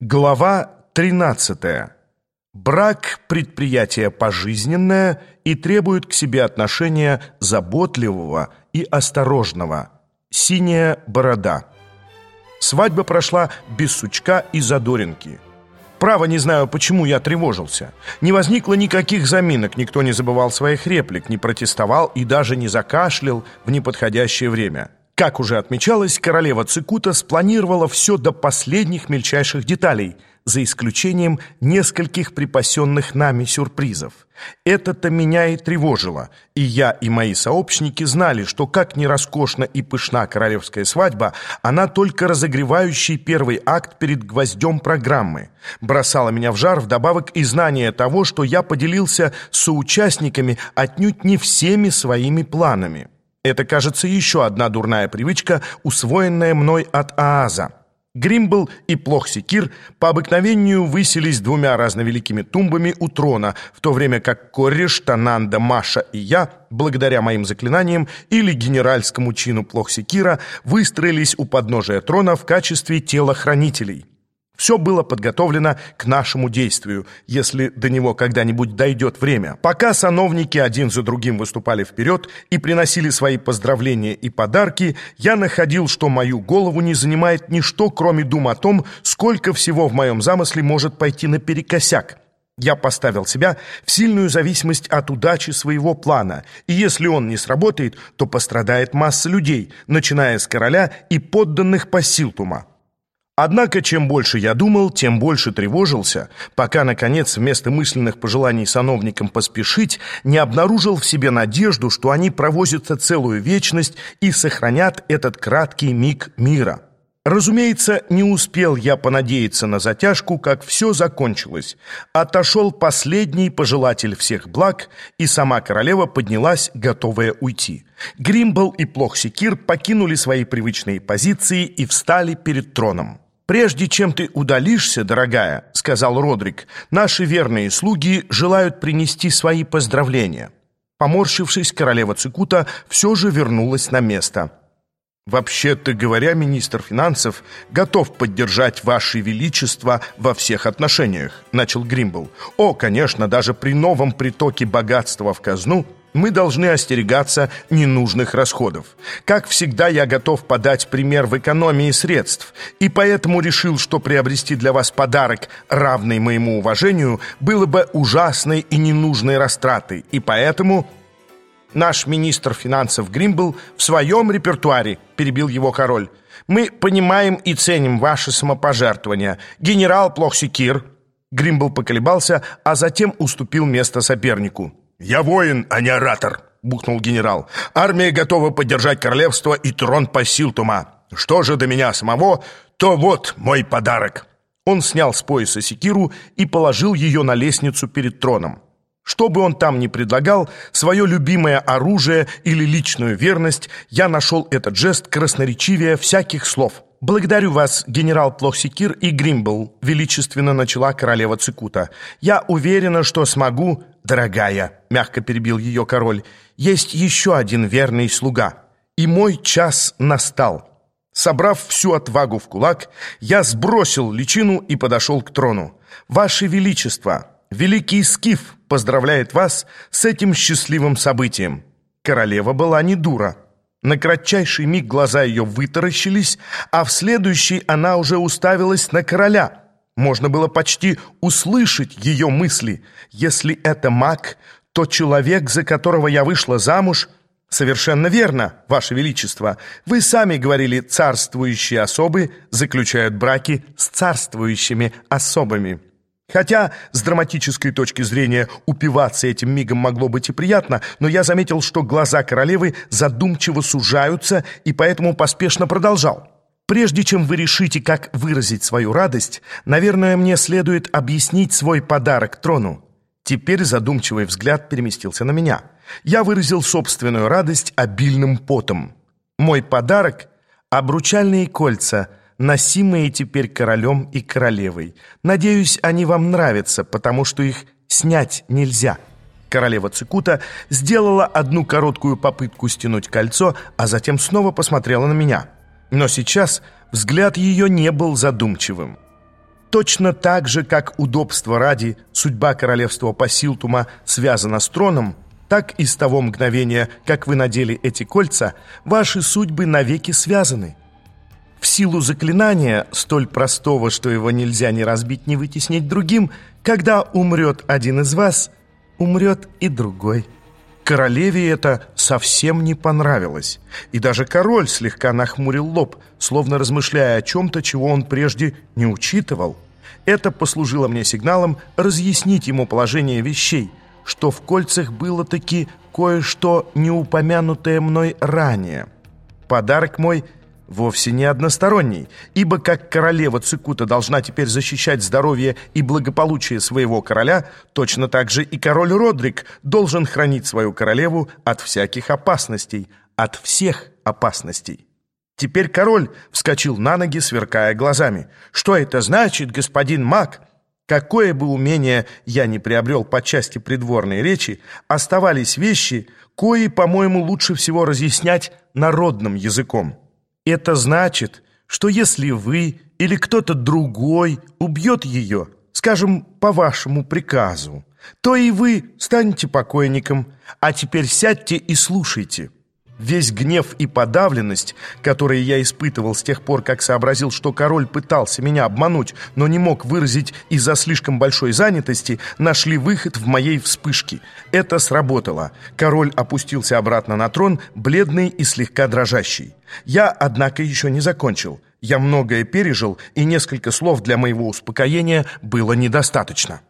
Глава 13. Брак – предприятие пожизненное и требует к себе отношения заботливого и осторожного. Синяя борода. Свадьба прошла без сучка и задоринки. Право не знаю, почему я тревожился. Не возникло никаких заминок, никто не забывал своих реплик, не протестовал и даже не закашлял в неподходящее время. Как уже отмечалось, королева Цикута спланировала все до последних мельчайших деталей, за исключением нескольких припасенных нами сюрпризов. Это-то меня и тревожило, и я и мои сообщники знали, что как ни роскошна и пышна королевская свадьба, она только разогревающий первый акт перед гвоздем программы. Бросала меня в жар вдобавок и знание того, что я поделился с соучастниками отнюдь не всеми своими планами. Это, кажется, еще одна дурная привычка, усвоенная мной от Ааза. Гримбл и Плохсикир по обыкновению высились двумя разновеликими тумбами у трона, в то время как Кореш, Тананда, Маша и я, благодаря моим заклинаниям или генеральскому чину Плохсикира, выстроились у подножия трона в качестве телохранителей. Все было подготовлено к нашему действию, если до него когда-нибудь дойдет время. Пока сановники один за другим выступали вперед и приносили свои поздравления и подарки, я находил, что мою голову не занимает ничто, кроме дум о том, сколько всего в моем замысле может пойти наперекосяк. Я поставил себя в сильную зависимость от удачи своего плана, и если он не сработает, то пострадает масса людей, начиная с короля и подданных по Силтума. Однако, чем больше я думал, тем больше тревожился, пока, наконец, вместо мысленных пожеланий сановникам поспешить, не обнаружил в себе надежду, что они провозятся целую вечность и сохранят этот краткий миг мира. Разумеется, не успел я понадеяться на затяжку, как все закончилось. Отошел последний пожелатель всех благ, и сама королева поднялась, готовая уйти. Гримбл и Плохсикир покинули свои привычные позиции и встали перед троном. «Прежде чем ты удалишься, дорогая», — сказал Родрик, «наши верные слуги желают принести свои поздравления». Поморщившись, королева Цикута все же вернулась на место. «Вообще-то говоря, министр финансов готов поддержать Ваше Величество во всех отношениях», — начал Гримбл. «О, конечно, даже при новом притоке богатства в казну мы должны остерегаться ненужных расходов. Как всегда, я готов подать пример в экономии средств, и поэтому решил, что приобрести для вас подарок, равный моему уважению, было бы ужасной и ненужной растратой, и поэтому... Наш министр финансов Гримбл в своем репертуаре, перебил его король. Мы понимаем и ценим ваши самопожертвования. Генерал Плохсикир... Гримбл поколебался, а затем уступил место сопернику. «Я воин, а не оратор», — бухнул генерал. «Армия готова поддержать королевство и трон по Силтума. Что же до меня самого, то вот мой подарок». Он снял с пояса секиру и положил ее на лестницу перед троном. Что бы он там ни предлагал, свое любимое оружие или личную верность, я нашел этот жест красноречивее всяких слов. «Благодарю вас, генерал Плохсикир и Гримбл», — величественно начала королева Цикута. «Я уверена, что смогу...» «Дорогая», — мягко перебил ее король, — «есть еще один верный слуга, и мой час настал». Собрав всю отвагу в кулак, я сбросил личину и подошел к трону. «Ваше Величество, великий Скиф поздравляет вас с этим счастливым событием». Королева была не дура. На кратчайший миг глаза ее вытаращились, а в следующий она уже уставилась на короля. Можно было почти услышать ее мысли. Если это маг, то человек, за которого я вышла замуж... «Совершенно верно, Ваше Величество. Вы сами говорили, царствующие особы заключают браки с царствующими особами». Хотя с драматической точки зрения упиваться этим мигом могло быть и приятно, но я заметил, что глаза королевы задумчиво сужаются и поэтому поспешно продолжал. Прежде чем вы решите, как выразить свою радость, наверное, мне следует объяснить свой подарок трону. Теперь задумчивый взгляд переместился на меня. Я выразил собственную радость обильным потом. Мой подарок — обручальные кольца — носимые теперь королем и королевой. Надеюсь, они вам нравятся, потому что их снять нельзя». Королева Цикута сделала одну короткую попытку стянуть кольцо, а затем снова посмотрела на меня. Но сейчас взгляд ее не был задумчивым. Точно так же, как удобство ради судьба королевства Пасилтума связана с троном, так и с того мгновения, как вы надели эти кольца, ваши судьбы навеки связаны. В силу заклинания, столь простого, что его нельзя ни разбить, ни вытеснить другим, когда умрет один из вас, умрет и другой. Королеве это совсем не понравилось, и даже король слегка нахмурил лоб, словно размышляя о чем-то, чего он прежде не учитывал. Это послужило мне сигналом разъяснить ему положение вещей, что в кольцах было таки кое-что неупомянутое мной ранее. Подарок мой – вовсе не односторонний, ибо как королева Цикута должна теперь защищать здоровье и благополучие своего короля, точно так же и король Родрик должен хранить свою королеву от всяких опасностей, от всех опасностей. Теперь король вскочил на ноги, сверкая глазами. «Что это значит, господин маг?» Какое бы умение я ни приобрел по части придворной речи, оставались вещи, кои, по-моему, лучше всего разъяснять народным языком. Это значит, что если вы или кто-то другой убьет ее, скажем, по вашему приказу, то и вы станете покойником, а теперь сядьте и слушайте». Весь гнев и подавленность, которые я испытывал с тех пор, как сообразил, что король пытался меня обмануть, но не мог выразить из-за слишком большой занятости, нашли выход в моей вспышке. Это сработало. Король опустился обратно на трон, бледный и слегка дрожащий. Я, однако, еще не закончил. Я многое пережил, и несколько слов для моего успокоения было недостаточно.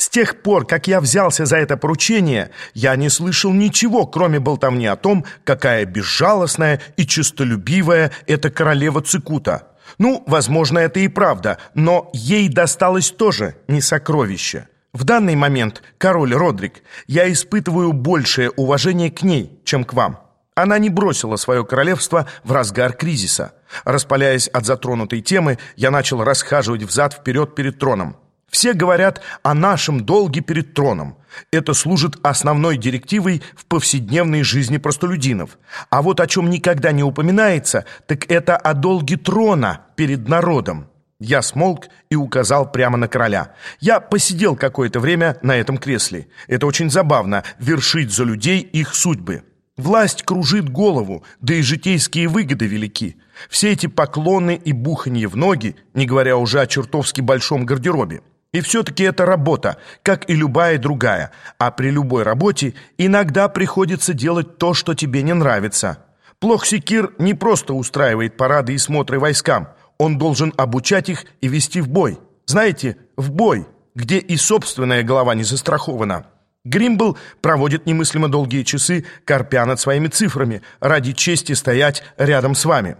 С тех пор, как я взялся за это поручение, я не слышал ничего, кроме болтовни о том, какая безжалостная и честолюбивая эта королева Цикута. Ну, возможно, это и правда, но ей досталось тоже не сокровище. В данный момент, король Родрик, я испытываю большее уважение к ней, чем к вам. Она не бросила свое королевство в разгар кризиса. Распаляясь от затронутой темы, я начал расхаживать взад-вперед перед троном. Все говорят о нашем долге перед троном. Это служит основной директивой в повседневной жизни простолюдинов. А вот о чем никогда не упоминается, так это о долге трона перед народом. Я смолк и указал прямо на короля. Я посидел какое-то время на этом кресле. Это очень забавно – вершить за людей их судьбы. Власть кружит голову, да и житейские выгоды велики. Все эти поклоны и буханье в ноги, не говоря уже о чертовски большом гардеробе. И все-таки это работа, как и любая другая. А при любой работе иногда приходится делать то, что тебе не нравится. Плохсикир не просто устраивает парады и смотры войскам. Он должен обучать их и вести в бой. Знаете, в бой, где и собственная голова не застрахована. Гримбл проводит немыслимо долгие часы, корпя над своими цифрами, ради чести стоять рядом с вами.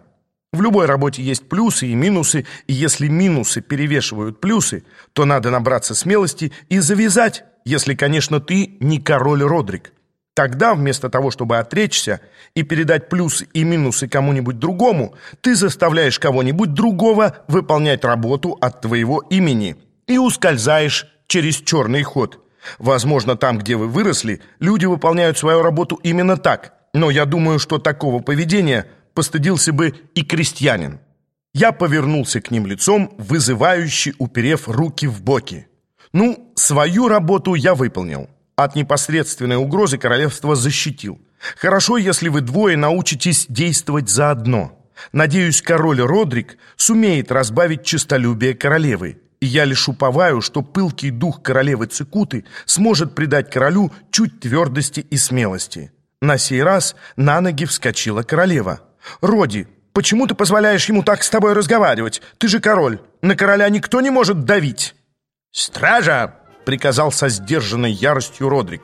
В любой работе есть плюсы и минусы, и если минусы перевешивают плюсы, то надо набраться смелости и завязать, если, конечно, ты не король Родрик. Тогда, вместо того, чтобы отречься и передать плюсы и минусы кому-нибудь другому, ты заставляешь кого-нибудь другого выполнять работу от твоего имени и ускользаешь через черный ход. Возможно, там, где вы выросли, люди выполняют свою работу именно так, но я думаю, что такого поведения – постыдился бы и крестьянин. Я повернулся к ним лицом, вызывающе уперев руки в боки. Ну, свою работу я выполнил. От непосредственной угрозы королевство защитил. Хорошо, если вы двое научитесь действовать заодно. Надеюсь, король Родрик сумеет разбавить честолюбие королевы. И я лишь уповаю, что пылкий дух королевы Цикуты сможет придать королю чуть твердости и смелости. На сей раз на ноги вскочила королева. «Роди, почему ты позволяешь ему так с тобой разговаривать? Ты же король. На короля никто не может давить». «Стража!» — приказал со сдержанной яростью Родрик.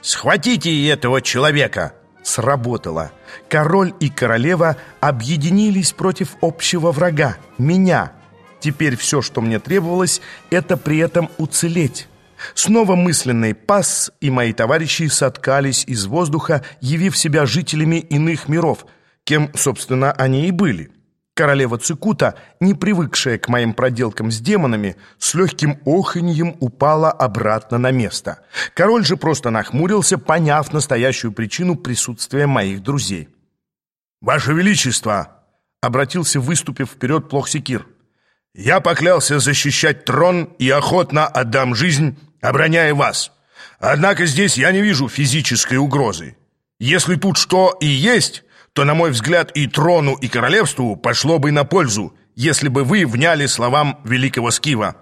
«Схватите этого человека!» Сработало. Король и королева объединились против общего врага — меня. Теперь все, что мне требовалось, это при этом уцелеть. Снова мысленный пас, и мои товарищи соткались из воздуха, явив себя жителями иных миров — кем, собственно, они и были. Королева Цикута, не привыкшая к моим проделкам с демонами, с легким оханьем упала обратно на место. Король же просто нахмурился, поняв настоящую причину присутствия моих друзей. «Ваше Величество!» — обратился, выступив вперед Плохсикир. Я поклялся защищать трон и охотно отдам жизнь, обороняя вас. Однако здесь я не вижу физической угрозы. Если тут что и есть, то, на мой взгляд, и трону, и королевству пошло бы на пользу, если бы вы вняли словам великого Скива.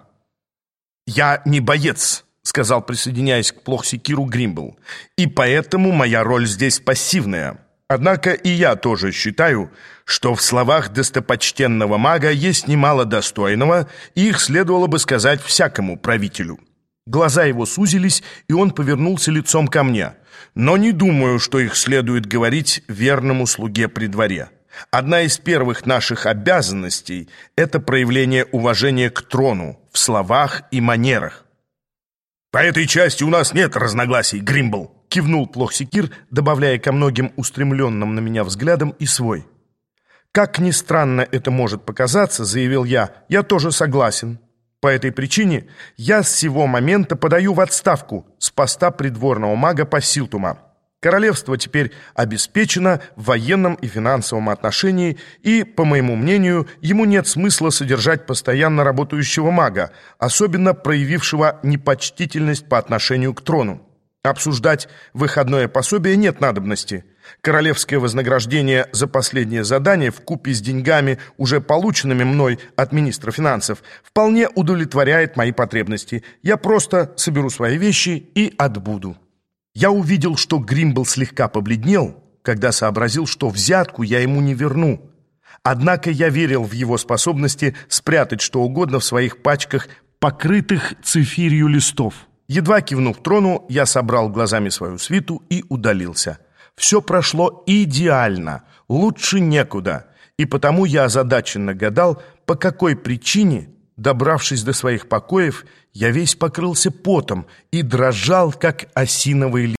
«Я не боец», — сказал, присоединяясь к Плохсикиру Гримбл, «и поэтому моя роль здесь пассивная». Однако и я тоже считаю, что в словах достопочтенного мага есть немало достойного, и их следовало бы сказать всякому правителю. Глаза его сузились, и он повернулся лицом ко мне. Но не думаю, что их следует говорить верному слуге при дворе. Одна из первых наших обязанностей – это проявление уважения к трону в словах и манерах. «По этой части у нас нет разногласий, Гримбл», – кивнул Плохсикир, добавляя ко многим устремленным на меня взглядом и свой. «Как ни странно это может показаться, — заявил я, — я тоже согласен. По этой причине я с сего момента подаю в отставку с поста придворного мага Пассилтума. Королевство теперь обеспечено в военном и финансовом отношении, и, по моему мнению, ему нет смысла содержать постоянно работающего мага, особенно проявившего непочтительность по отношению к трону. Обсуждать выходное пособие нет надобности. Королевское вознаграждение за последнее задание в купе с деньгами, уже полученными мной от министра финансов, вполне удовлетворяет мои потребности. Я просто соберу свои вещи и отбуду. Я увидел, что Гримбл слегка побледнел, когда сообразил, что взятку я ему не верну. Однако я верил в его способности спрятать что угодно в своих пачках, покрытых цифирью листов. Едва кивнув трону, я собрал глазами свою свиту и удалился. Все прошло идеально, лучше некуда, и потому я озадаченно гадал, по какой причине, добравшись до своих покоев, я весь покрылся потом и дрожал, как осиновый лист.